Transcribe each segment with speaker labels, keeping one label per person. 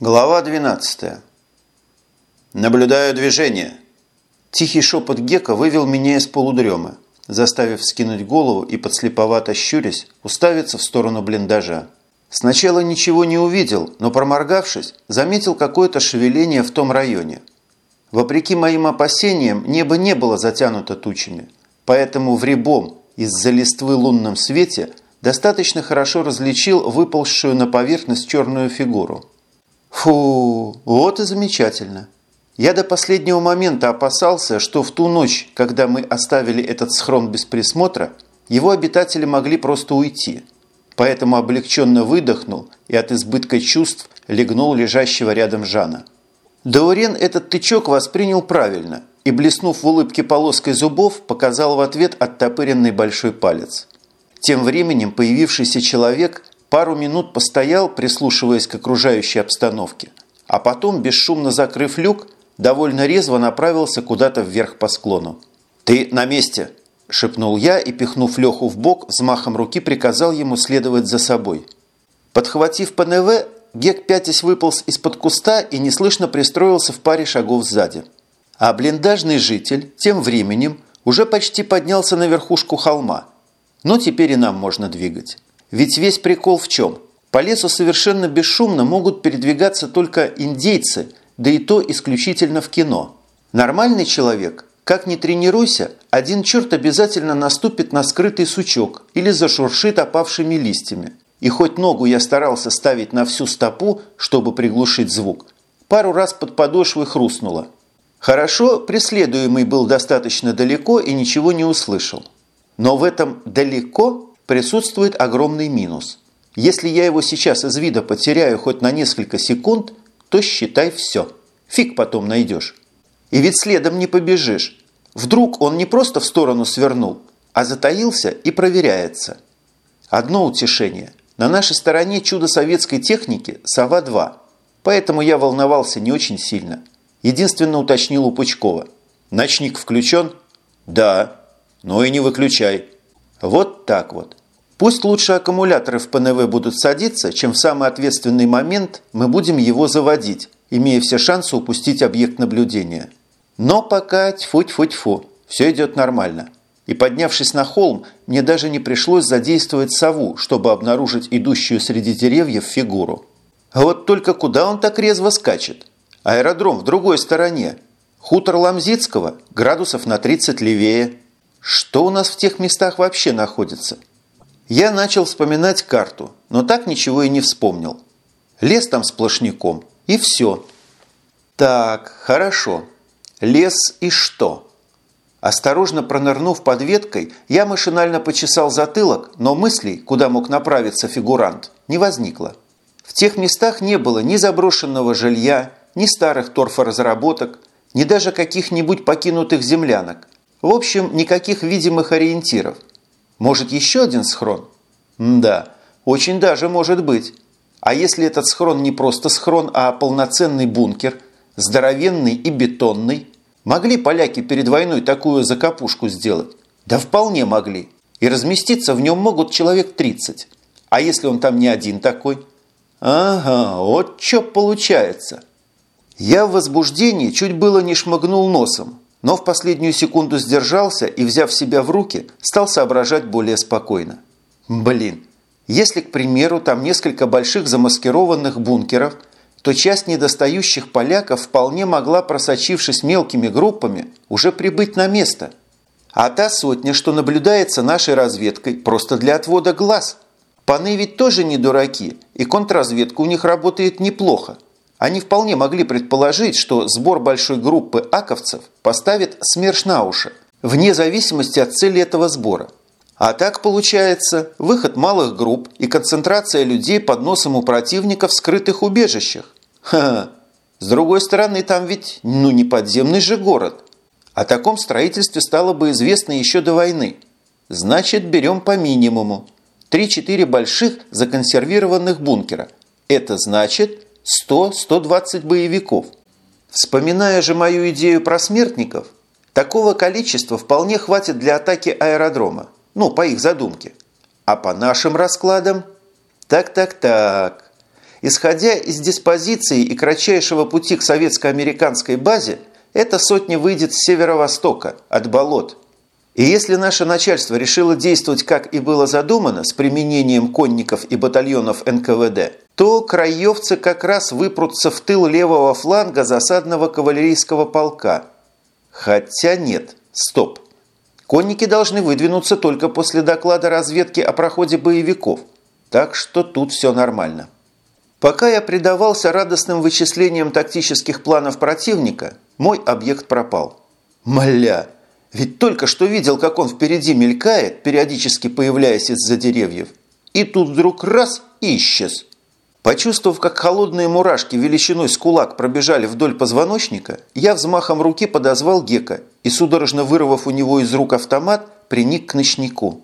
Speaker 1: Глава 12. Наблюдаю движение. Тихий шепот Гека вывел меня из полудремы, заставив скинуть голову и, подслеповато щурясь, уставиться в сторону блиндажа. Сначала ничего не увидел, но, проморгавшись, заметил какое-то шевеление в том районе. Вопреки моим опасениям, небо не было затянуто тучами, поэтому в рябом из-за листвы лунном свете достаточно хорошо различил выползшую на поверхность черную фигуру. Фу, вот и замечательно. Я до последнего момента опасался, что в ту ночь, когда мы оставили этот схрон без присмотра, его обитатели могли просто уйти. Поэтому облегченно выдохнул и от избытка чувств легнул лежащего рядом Жана. Даурен этот тычок воспринял правильно и, блеснув в улыбке полоской зубов, показал в ответ оттопыренный большой палец. Тем временем появившийся человек пару минут постоял, прислушиваясь к окружающей обстановке, а потом, бесшумно закрыв люк, довольно резво направился куда-то вверх по склону. «Ты на месте!» – шепнул я и, пихнув Леху в бок, взмахом руки приказал ему следовать за собой. Подхватив ПНВ, Гек пятясь выполз из-под куста и неслышно пристроился в паре шагов сзади. А блиндажный житель тем временем уже почти поднялся на верхушку холма. Но теперь и нам можно двигать. Ведь весь прикол в чем? По лесу совершенно бесшумно могут передвигаться только индейцы, да и то исключительно в кино. Нормальный человек, как ни тренируйся, один черт обязательно наступит на скрытый сучок или зашуршит опавшими листьями. И хоть ногу я старался ставить на всю стопу, чтобы приглушить звук, пару раз под подошвой хрустнуло. Хорошо, преследуемый был достаточно далеко и ничего не услышал. Но в этом «далеко» присутствует огромный минус. Если я его сейчас из вида потеряю хоть на несколько секунд, то считай все. Фиг потом найдешь. И ведь следом не побежишь. Вдруг он не просто в сторону свернул, а затаился и проверяется. Одно утешение. На нашей стороне чудо советской техники «Сова-2». Поэтому я волновался не очень сильно. Единственно уточнил у Пучкова. «Ночник включен?» «Да». «Ну и не выключай». Вот так вот. Пусть лучше аккумуляторы в ПНВ будут садиться, чем в самый ответственный момент мы будем его заводить, имея все шансы упустить объект наблюдения. Но пока тьфу-тьфу-тьфу, все идет нормально. И поднявшись на холм, мне даже не пришлось задействовать сову, чтобы обнаружить идущую среди деревьев фигуру. А вот только куда он так резво скачет? Аэродром в другой стороне. Хутор Ламзицкого градусов на 30 левее. Что у нас в тех местах вообще находится? Я начал вспоминать карту, но так ничего и не вспомнил. Лес там сплошняком, и все. Так, хорошо. Лес и что? Осторожно пронырнув под веткой, я машинально почесал затылок, но мыслей, куда мог направиться фигурант, не возникло. В тех местах не было ни заброшенного жилья, ни старых торфоразработок, ни даже каких-нибудь покинутых землянок. В общем, никаких видимых ориентиров. Может, еще один схрон? М да, очень даже может быть. А если этот схрон не просто схрон, а полноценный бункер, здоровенный и бетонный? Могли поляки перед войной такую закопушку сделать? Да вполне могли. И разместиться в нем могут человек 30. А если он там не один такой? Ага, вот что получается. Я в возбуждении чуть было не шмыгнул носом, но в последнюю секунду сдержался и, взяв себя в руки, стал соображать более спокойно. Блин, если, к примеру, там несколько больших замаскированных бункеров, то часть недостающих поляков вполне могла, просочившись мелкими группами, уже прибыть на место. А та сотня, что наблюдается нашей разведкой, просто для отвода глаз. Паны ведь тоже не дураки, и контрразведка у них работает неплохо. Они вполне могли предположить, что сбор большой группы аковцев поставит СМЕРШ на уши, вне зависимости от цели этого сбора. А так получается выход малых групп и концентрация людей под носом у противника в скрытых убежищах. Ха, -ха. С другой стороны, там ведь ну не подземный же город. О таком строительстве стало бы известно еще до войны. Значит, берем по минимуму. 3-4 больших законсервированных бункера. Это значит 100-120 боевиков. Вспоминая же мою идею про смертников, такого количества вполне хватит для атаки аэродрома, ну, по их задумке. А по нашим раскладам? Так-так-так. исходя из диспозиции и кратчайшего пути к советско-американской базе, эта сотня выйдет с северо-востока, от болот. И если наше начальство решило действовать, как и было задумано, с применением конников и батальонов НКВД, то краевцы как раз выпрутся в тыл левого фланга засадного кавалерийского полка. Хотя нет, стоп. Конники должны выдвинуться только после доклада разведки о проходе боевиков. Так что тут все нормально. Пока я предавался радостным вычислениям тактических планов противника, мой объект пропал. Мля! Ведь только что видел, как он впереди мелькает, периодически появляясь из-за деревьев. И тут вдруг раз – исчез. Почувствовав, как холодные мурашки величиной с кулак пробежали вдоль позвоночника, я взмахом руки подозвал Гека и, судорожно вырвав у него из рук автомат, приник к ночнику.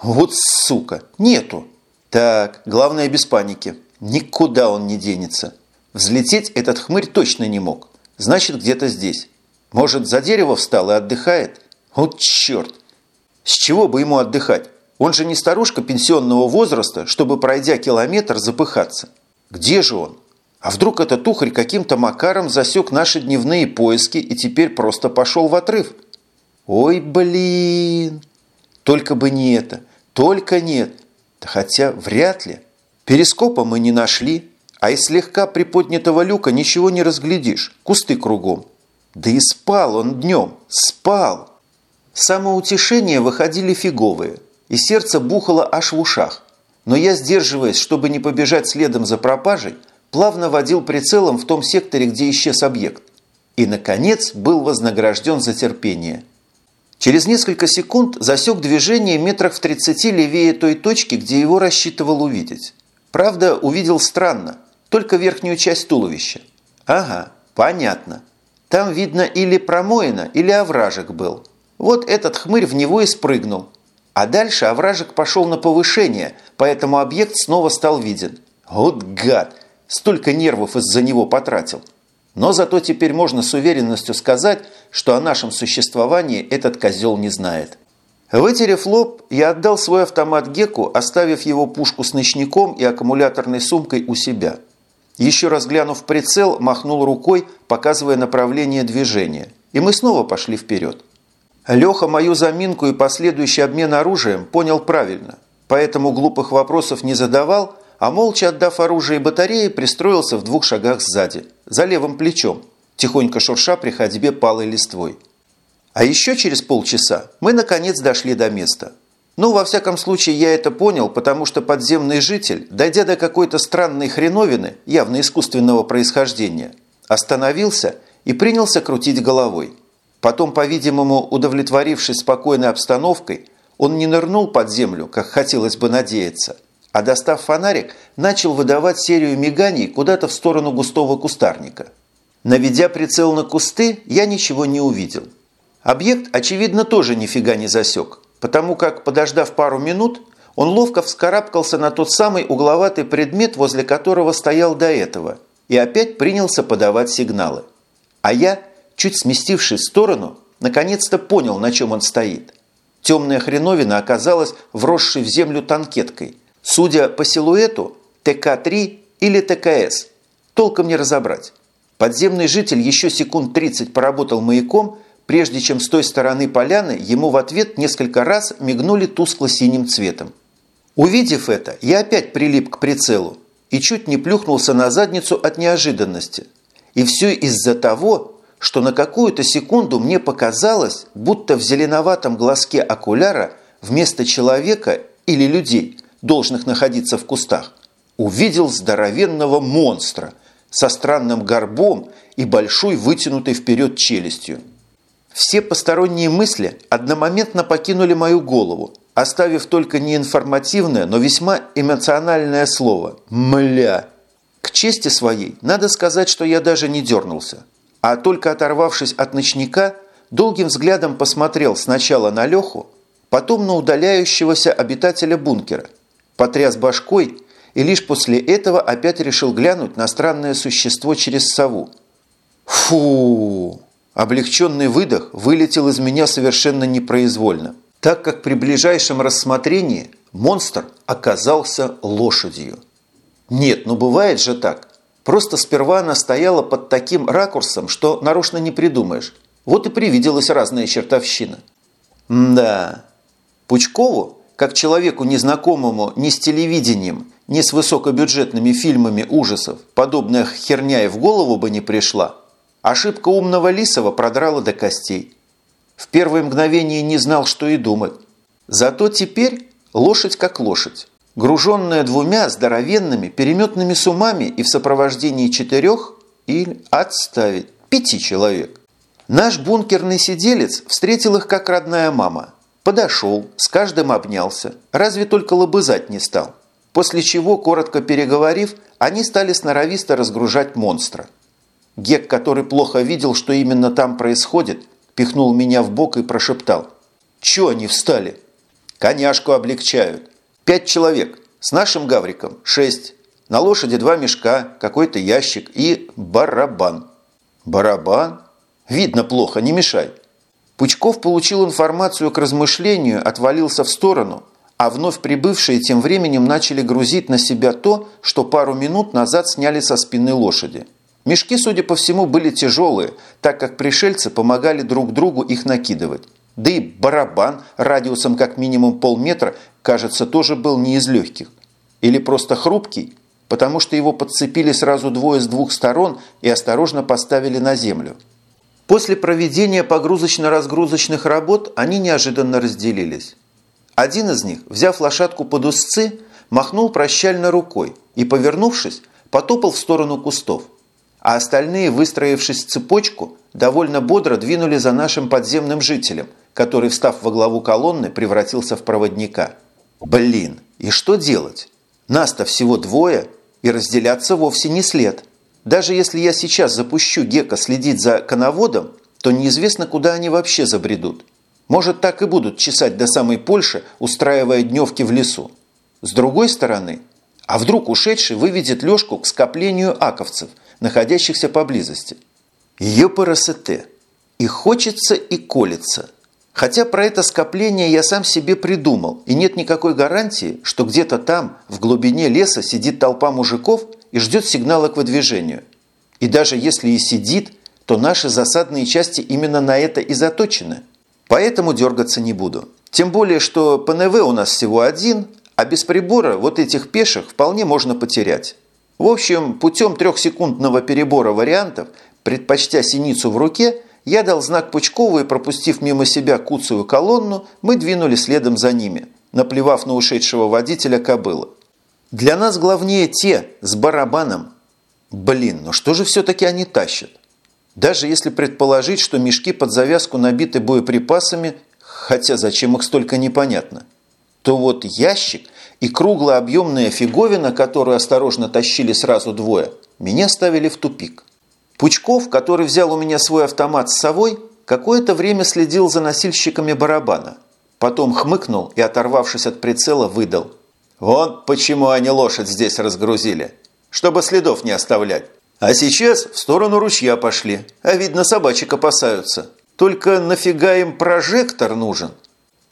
Speaker 1: Вот сука! Нету! Так, главное без паники. Никуда он не денется. Взлететь этот хмырь точно не мог. Значит, где-то здесь. Может, за дерево встал и отдыхает? Вот черт! С чего бы ему отдыхать? Он же не старушка пенсионного возраста, чтобы, пройдя километр, запыхаться. Где же он? А вдруг этот ухарь каким-то макаром засек наши дневные поиски и теперь просто пошел в отрыв? Ой, блин! Только бы не это, только нет. Да хотя вряд ли. Перископа мы не нашли, а из слегка приподнятого люка ничего не разглядишь, кусты кругом. Да и спал он днем, спал. Самоутешения выходили фиговые, и сердце бухало аж в ушах. Но я, сдерживаясь, чтобы не побежать следом за пропажей, плавно водил прицелом в том секторе, где исчез объект. И, наконец, был вознагражден за терпение. Через несколько секунд засек движение метрах в 30 левее той точки, где его рассчитывал увидеть. Правда, увидел странно, только верхнюю часть туловища. Ага, понятно. Там, видно, или промоина, или овражек был – вот этот хмырь в него и спрыгнул. А дальше овражек пошел на повышение, поэтому объект снова стал виден. Вот гад! Столько нервов из-за него потратил. Но зато теперь можно с уверенностью сказать, что о нашем существовании этот козел не знает. Вытерев лоб, я отдал свой автомат Геку, оставив его пушку с ночником и аккумуляторной сумкой у себя. Еще раз глянув прицел, махнул рукой, показывая направление движения. И мы снова пошли вперед. Леха мою заминку и последующий обмен оружием понял правильно, поэтому глупых вопросов не задавал, а молча отдав оружие и батареи, пристроился в двух шагах сзади, за левым плечом, тихонько шурша при ходьбе палой листвой. А еще через полчаса мы наконец дошли до места. Ну, во всяком случае, я это понял, потому что подземный житель, дойдя до какой-то странной хреновины, явно искусственного происхождения, остановился и принялся крутить головой. Потом, по-видимому, удовлетворившись спокойной обстановкой, он не нырнул под землю, как хотелось бы надеяться, а достав фонарик, начал выдавать серию миганий куда-то в сторону густого кустарника. Наведя прицел на кусты, я ничего не увидел. Объект, очевидно, тоже нифига не засек, потому как, подождав пару минут, он ловко вскарабкался на тот самый угловатый предмет, возле которого стоял до этого, и опять принялся подавать сигналы. А я – чуть сместившись в сторону, наконец-то понял, на чем он стоит. Темная хреновина оказалась вросшей в землю танкеткой. Судя по силуэту, ТК-3 или ТКС. Толком не разобрать. Подземный житель еще секунд 30 поработал маяком, прежде чем с той стороны поляны ему в ответ несколько раз мигнули тускло-синим цветом. Увидев это, я опять прилип к прицелу и чуть не плюхнулся на задницу от неожиданности. И все из-за того, что на какую-то секунду мне показалось, будто в зеленоватом глазке окуляра вместо человека или людей, должных находиться в кустах, увидел здоровенного монстра со странным горбом и большой вытянутой вперед челюстью. Все посторонние мысли одномоментно покинули мою голову, оставив только неинформативное, но весьма эмоциональное слово «мля». К чести своей, надо сказать, что я даже не дернулся а только оторвавшись от ночника, долгим взглядом посмотрел сначала на Леху, потом на удаляющегося обитателя бункера, потряс башкой и лишь после этого опять решил глянуть на странное существо через сову. Фу! Облегченный выдох вылетел из меня совершенно непроизвольно, так как при ближайшем рассмотрении монстр оказался лошадью. Нет, ну бывает же так. Просто сперва она стояла под таким ракурсом, что нарочно не придумаешь. Вот и привиделась разная чертовщина. да, Пучкову, как человеку незнакомому ни с телевидением, ни с высокобюджетными фильмами ужасов, подобная херня и в голову бы не пришла. Ошибка умного Лисова продрала до костей. В первое мгновение не знал, что и думать. Зато теперь лошадь как лошадь, груженная двумя здоровенными переметными сумами и в сопровождении четырех или отставить пяти человек. Наш бункерный сиделец встретил их как родная мама. Подошел, с каждым обнялся, разве только лобызать не стал. После чего, коротко переговорив, они стали сноровисто разгружать монстра. Гек, который плохо видел, что именно там происходит, пихнул меня в бок и прошептал. «Чё они встали?» «Коняшку облегчают. Пять человек. С нашим гавриком шесть. На лошади два мешка, какой-то ящик и барабан». «Барабан? Видно плохо, не мешай». Пучков получил информацию к размышлению, отвалился в сторону, а вновь прибывшие тем временем начали грузить на себя то, что пару минут назад сняли со спины лошади. Мешки, судя по всему, были тяжелые, так как пришельцы помогали друг другу их накидывать. Да и барабан радиусом как минимум полметра, кажется, тоже был не из легких. Или просто хрупкий, потому что его подцепили сразу двое с двух сторон и осторожно поставили на землю. После проведения погрузочно-разгрузочных работ они неожиданно разделились. Один из них, взяв лошадку под узцы, махнул прощально рукой и, повернувшись, потопал в сторону кустов – а остальные, выстроившись в цепочку, довольно бодро двинули за нашим подземным жителем, который, встав во главу колонны, превратился в проводника. Блин, и что делать? Нас-то всего двое, и разделяться вовсе не след. Даже если я сейчас запущу Гека следить за коноводом, то неизвестно, куда они вообще забредут. Может, так и будут чесать до самой Польши, устраивая дневки в лесу. С другой стороны, а вдруг ушедший выведет Лешку к скоплению аковцев – находящихся поблизости. Ёпарасете. И хочется, и колется. Хотя про это скопление я сам себе придумал, и нет никакой гарантии, что где-то там, в глубине леса, сидит толпа мужиков и ждет сигнала к выдвижению. И даже если и сидит, то наши засадные части именно на это и заточены. Поэтому дергаться не буду. Тем более, что ПНВ у нас всего один, а без прибора вот этих пеших вполне можно потерять. В общем, путем трехсекундного перебора вариантов, предпочтя синицу в руке, я дал знак Пучкову и, пропустив мимо себя куцую колонну, мы двинули следом за ними, наплевав на ушедшего водителя кобылы. Для нас главнее те с барабаном. Блин, ну что же все-таки они тащат? Даже если предположить, что мешки под завязку набиты боеприпасами, хотя зачем их столько непонятно, то вот ящик и круглая объемная фиговина, которую осторожно тащили сразу двое, меня ставили в тупик. Пучков, который взял у меня свой автомат с совой, какое-то время следил за носильщиками барабана. Потом хмыкнул и, оторвавшись от прицела, выдал. «Вот почему они лошадь здесь разгрузили, чтобы следов не оставлять. А сейчас в сторону ручья пошли, а видно собачек опасаются. Только нафига им прожектор нужен?»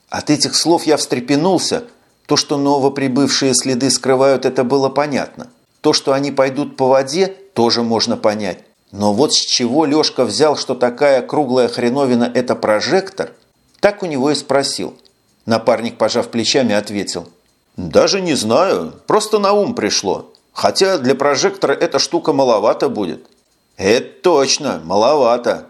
Speaker 1: От этих слов я встрепенулся, то, что новоприбывшие следы скрывают, это было понятно. То, что они пойдут по воде, тоже можно понять. Но вот с чего Лешка взял, что такая круглая хреновина – это прожектор, так у него и спросил. Напарник, пожав плечами, ответил. «Даже не знаю, просто на ум пришло. Хотя для прожектора эта штука маловато будет». «Это точно, маловато»,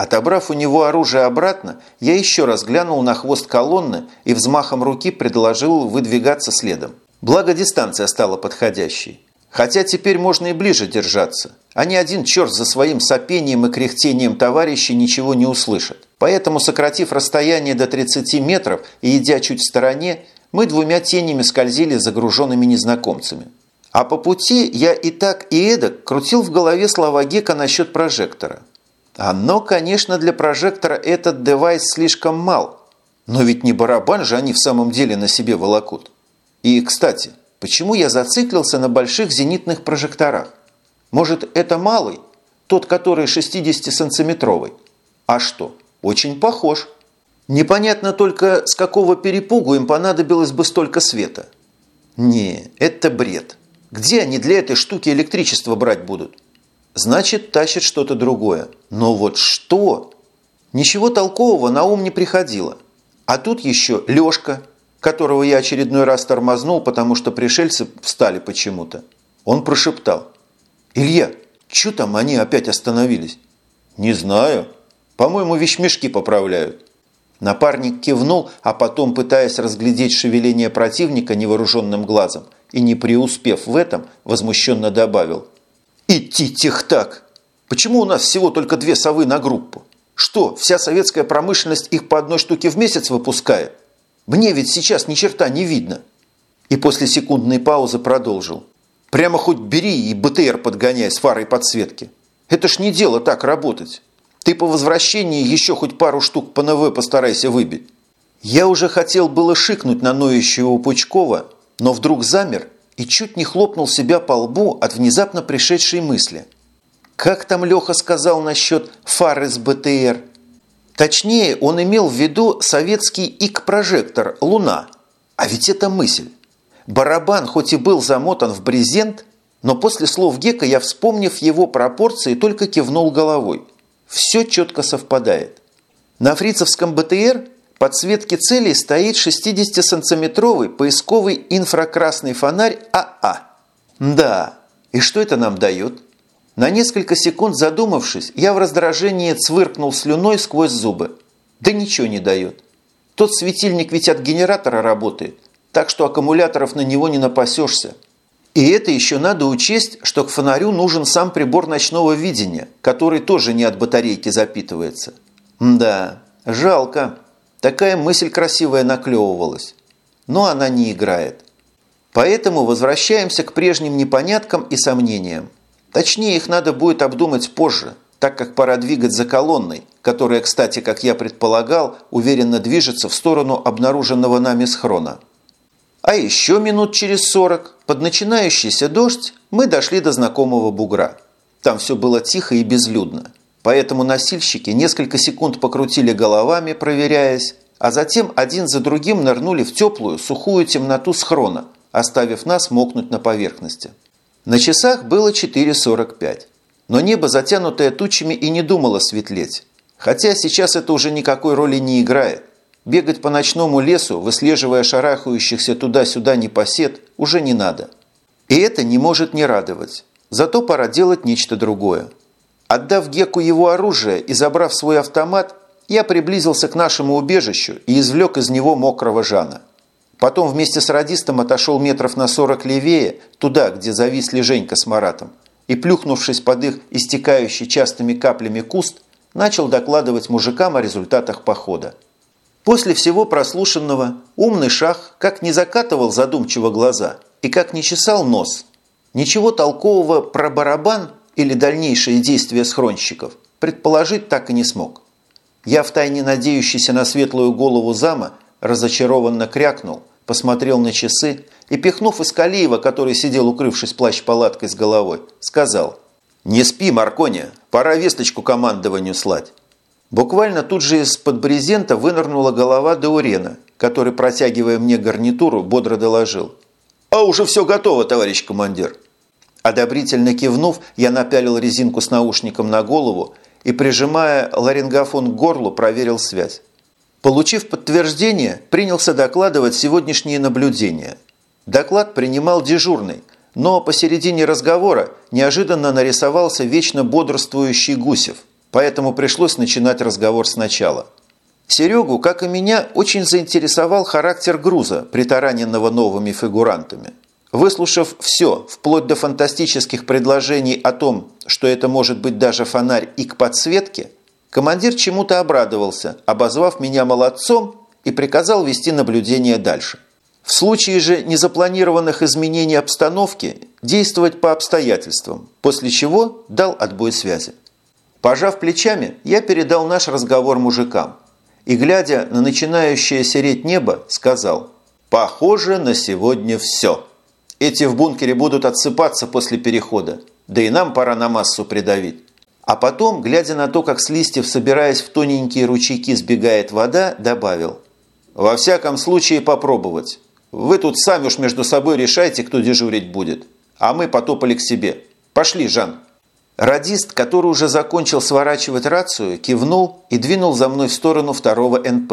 Speaker 1: Отобрав у него оружие обратно, я еще раз глянул на хвост колонны и взмахом руки предложил выдвигаться следом. Благо дистанция стала подходящей. Хотя теперь можно и ближе держаться. А ни один черт за своим сопением и кряхтением товарищей ничего не услышит. Поэтому, сократив расстояние до 30 метров и идя чуть в стороне, мы двумя тенями скользили загруженными незнакомцами. А по пути я и так, и эдак крутил в голове слова Гека насчет прожектора. Оно, конечно, для прожектора этот девайс слишком мал. Но ведь не барабан же они в самом деле на себе волокут. И, кстати, почему я зациклился на больших зенитных прожекторах? Может, это малый? Тот, который 60-сантиметровый? А что? Очень похож. Непонятно только, с какого перепугу им понадобилось бы столько света. Не, это бред. Где они для этой штуки электричество брать будут? Значит, тащат что-то другое. Но вот что? Ничего толкового на ум не приходило. А тут еще Лешка, которого я очередной раз тормознул, потому что пришельцы встали почему-то. Он прошептал. «Илья, что там они опять остановились?» «Не знаю. По-моему, вещмешки поправляют». Напарник кивнул, а потом, пытаясь разглядеть шевеление противника невооруженным глазом и не преуспев в этом, возмущенно добавил. «Идти тех так! Почему у нас всего только две совы на группу? Что, вся советская промышленность их по одной штуке в месяц выпускает? Мне ведь сейчас ни черта не видно!» И после секундной паузы продолжил. «Прямо хоть бери и БТР подгоняй с фарой подсветки. Это ж не дело так работать. Ты по возвращении еще хоть пару штук по НВ постарайся выбить. Я уже хотел было шикнуть на ноющего Пучкова, но вдруг замер и чуть не хлопнул себя по лбу от внезапно пришедшей мысли. Как там Леха сказал насчет фары с БТР? Точнее, он имел в виду советский ИК-прожектор «Луна». А ведь это мысль. Барабан хоть и был замотан в брезент, но после слов Гека я, вспомнив его пропорции, только кивнул головой – все четко совпадает. На фрицевском БТР подсветке целей стоит 60-сантиметровый поисковый инфракрасный фонарь АА. А. Да, и что это нам дает? На несколько секунд задумавшись, я в раздражении цвыркнул слюной сквозь зубы. Да ничего не дает. Тот светильник ведь от генератора работает, так что аккумуляторов на него не напасешься. И это еще надо учесть, что к фонарю нужен сам прибор ночного видения, который тоже не от батарейки запитывается. Да, жалко. Такая мысль красивая наклевывалась. Но она не играет. Поэтому возвращаемся к прежним непоняткам и сомнениям. Точнее, их надо будет обдумать позже, так как пора двигать за колонной, которая, кстати, как я предполагал, уверенно движется в сторону обнаруженного нами схрона. А еще минут через сорок, под начинающийся дождь, мы дошли до знакомого бугра. Там все было тихо и безлюдно. Поэтому носильщики несколько секунд покрутили головами, проверяясь, а затем один за другим нырнули в теплую, сухую темноту схрона, оставив нас мокнуть на поверхности. На часах было 4.45. Но небо, затянутое тучами, и не думало светлеть. Хотя сейчас это уже никакой роли не играет. Бегать по ночному лесу, выслеживая шарахающихся туда-сюда непосед, уже не надо. И это не может не радовать. Зато пора делать нечто другое. Отдав Геку его оружие и забрав свой автомат, я приблизился к нашему убежищу и извлек из него мокрого Жана. Потом вместе с радистом отошел метров на сорок левее, туда, где зависли Женька с Маратом, и, плюхнувшись под их истекающий частыми каплями куст, начал докладывать мужикам о результатах похода. После всего прослушанного умный шах как не закатывал задумчиво глаза и как не чесал нос. Ничего толкового про барабан или дальнейшие действия схронщиков предположить так и не смог. Я, втайне надеющийся на светлую голову зама, разочарованно крякнул, посмотрел на часы и, пихнув Искалиева, который сидел укрывшись плащ-палаткой с головой, сказал «Не спи, Маркония, пора весточку командованию слать». Буквально тут же из-под брезента вынырнула голова Даурена, который, протягивая мне гарнитуру, бодро доложил. «А уже все готово, товарищ командир!» Одобрительно кивнув, я напялил резинку с наушником на голову и, прижимая ларингофон к горлу, проверил связь. Получив подтверждение, принялся докладывать сегодняшние наблюдения. Доклад принимал дежурный, но посередине разговора неожиданно нарисовался вечно бодрствующий Гусев – поэтому пришлось начинать разговор сначала. Серегу, как и меня, очень заинтересовал характер груза, притараненного новыми фигурантами. Выслушав все, вплоть до фантастических предложений о том, что это может быть даже фонарь и к подсветке, командир чему-то обрадовался, обозвав меня молодцом и приказал вести наблюдение дальше. В случае же незапланированных изменений обстановки действовать по обстоятельствам, после чего дал отбой связи. Пожав плечами, я передал наш разговор мужикам и, глядя на начинающее сереть небо, сказал «Похоже, на сегодня все. Эти в бункере будут отсыпаться после перехода, да и нам пора на массу придавить». А потом, глядя на то, как с листьев, собираясь в тоненькие ручейки, сбегает вода, добавил «Во всяком случае попробовать. Вы тут сами уж между собой решайте, кто дежурить будет. а мы потопали к себе. Пошли, Жан. Радист, который уже закончил сворачивать рацию, кивнул и двинул за мной в сторону второго НП,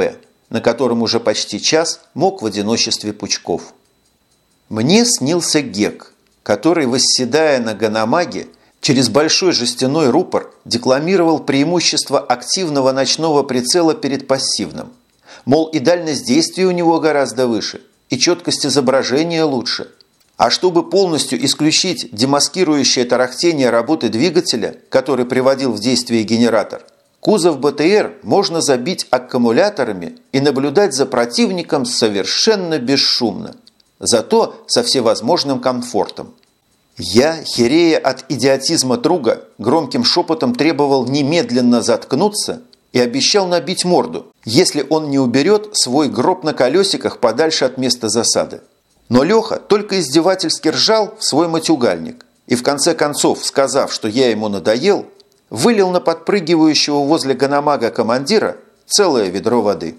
Speaker 1: на котором уже почти час мог в одиночестве Пучков. Мне снился Гек, который, восседая на Ганамаге, через большой жестяной рупор декламировал преимущество активного ночного прицела перед пассивным. Мол, и дальность действия у него гораздо выше, и четкость изображения лучше. А чтобы полностью исключить демаскирующее тарахтение работы двигателя, который приводил в действие генератор, кузов БТР можно забить аккумуляторами и наблюдать за противником совершенно бесшумно, зато со всевозможным комфортом. Я, херея от идиотизма Труга, громким шепотом требовал немедленно заткнуться и обещал набить морду, если он не уберет свой гроб на колесиках подальше от места засады. Но Леха только издевательски ржал в свой матюгальник и в конце концов, сказав, что я ему надоел, вылил на подпрыгивающего возле Ганамага командира целое ведро воды.